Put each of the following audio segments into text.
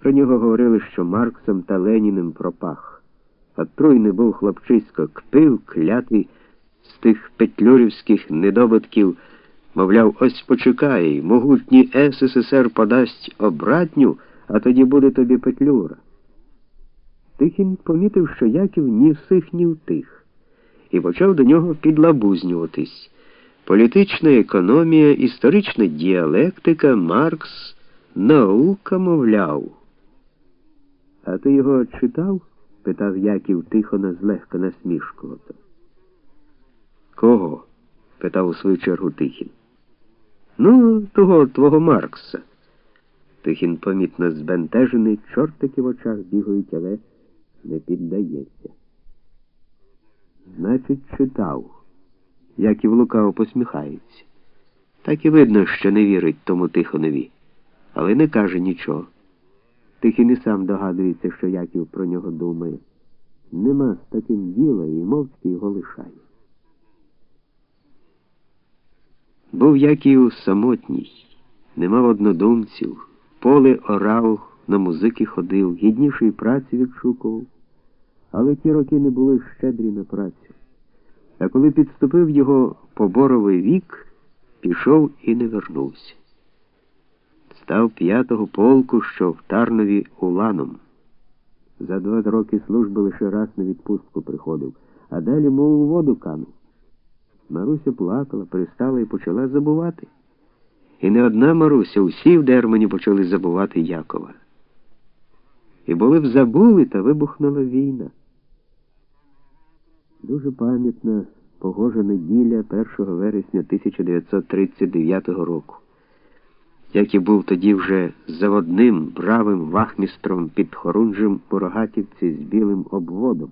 Про нього говорили, що Марксом та Леніним пропах. А труйний був хлопчисько, кпив, клятий з тих петлюрівських недобитків, мовляв, ось почекай, могутній СССР подасть обратню, а тоді буде тобі петлюра. Тихін помітив, що Яків ні всіх, ні в тих, і почав до нього підлабузнюватись. Політична економія, історична діалектика, Маркс, наука, мовляв. А ти його читав? питав Яків тихо злегка насмішкувато. Кого? питав у свою чергу Тихін. Ну, того твого Маркса. Тихін помітно збентежений, чортики в очах бігають, але не піддається. Значить, читав. Яків лукаво посміхається. Так і видно, що не вірить тому Тихонові, але не каже нічого. Тихін і сам догадується, що Яків про нього думає. Нема з таким діла і мовчки його лишає. Був Яків самотній, не мав однодумців, поле орав, на музики ходив, гіднішої праці відшукував, але ті роки не були щедрі на працю. А коли підступив його поборовий вік, пішов і не вернувся. Став п'ятого полку, що в Тарнові уланом. За два роки служби лише раз на відпустку приходив, а далі, мов у воду канув. Маруся плакала, перестала і почала забувати. І не одна Маруся, усі в Дермані почали забувати Якова. І були б забули, та вибухнула війна. Дуже пам'ятна погожа неділя 1 вересня 1939 року. Як і був тоді вже заводним бравим вахмістром під Хорунжем у Рогатівці з білим обводом,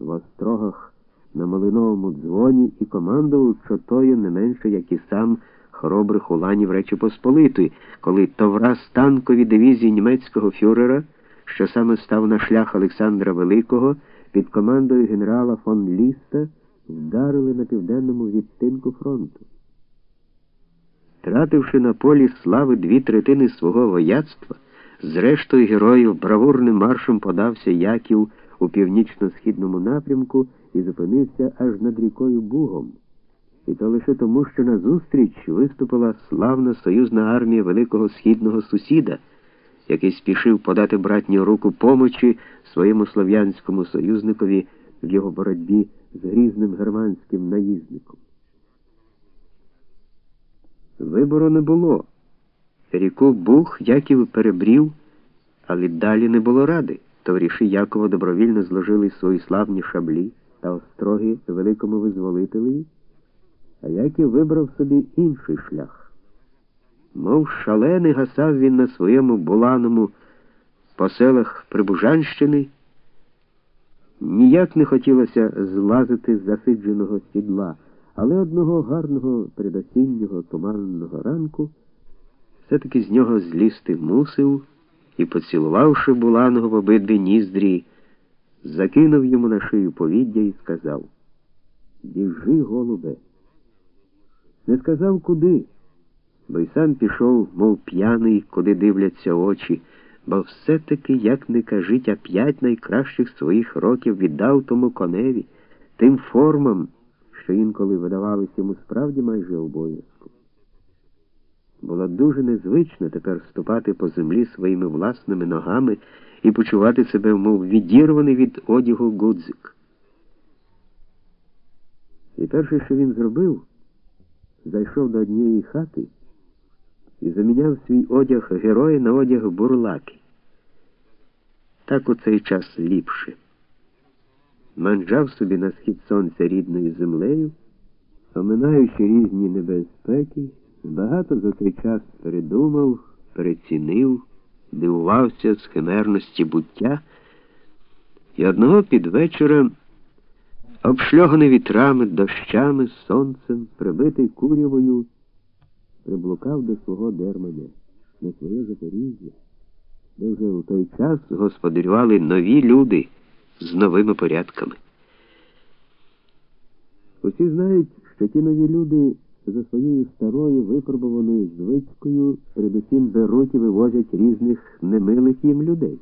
в острогах на малиновому дзвоні і командував чотою не менше, як і сам хоробрих уланів Речі Посполитої, коли товраз танкові дивізії німецького фюрера, що саме став на шлях Олександра Великого, під командою генерала фон Ліста вдарили на південному відтинку фронту. Тративши на полі слави дві третини свого вояцтва, зрештою героїв бравурним маршем подався Яків у північно-східному напрямку і зупинився аж над рікою Бугом. І то лише тому, що назустріч виступила славна союзна армія великого східного сусіда, який спішив подати братню руку помочі своєму слов'янському союзникові в його боротьбі з грізним германським наїзником. Вибору не було. Ріку Бух Яків перебрів, але далі не було ради. Товариші Якова добровільно зложили свої славні шаблі та остроги великому визволителеві, а Яків вибрав собі інший шлях. Мов шалений гасав він на своєму буланому по селах Прибужанщини. Ніяк не хотілося злазити з засидженого сідла, але одного гарного предосіннього туманного ранку все-таки з нього злізти мусив і, поцілувавши Буланого в обидві ніздрі, закинув йому на шию повіддя і сказав Біжи, голубе. Не сказав куди, бо й сам пішов, мов п'яний, куди дивляться очі бо все-таки, як не кажіть, а п'ять найкращих своїх років віддав тому коневі, тим формам, що інколи видавались йому справді майже обов'язку. Було дуже незвично тепер ступати по землі своїми власними ногами і почувати себе, мов відірваний від одягу гудзик. І перше, що він зробив, зайшов до однієї хати і заміняв свій одяг героя на одяг бурлаки. Так у цей час ліпше. Манджав собі на схід сонця рідною землею, оминаючи різні небезпеки, багато за цей час передумав, перецінив, дивувався з химерності буття, і одного під вечора, обшльоганий вітрами, дощами, сонцем, прибитий курявою, приблукав до свого дерманя, на своє Запоріжжя, де вже у той час господарювали нові люди з новими порядками. Усі знають, що ті нові люди за своєю старою випробуваною звичкою передусім беруть і вивозять різних немилих їм людей.